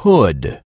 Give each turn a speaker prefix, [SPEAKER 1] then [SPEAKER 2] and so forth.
[SPEAKER 1] hood.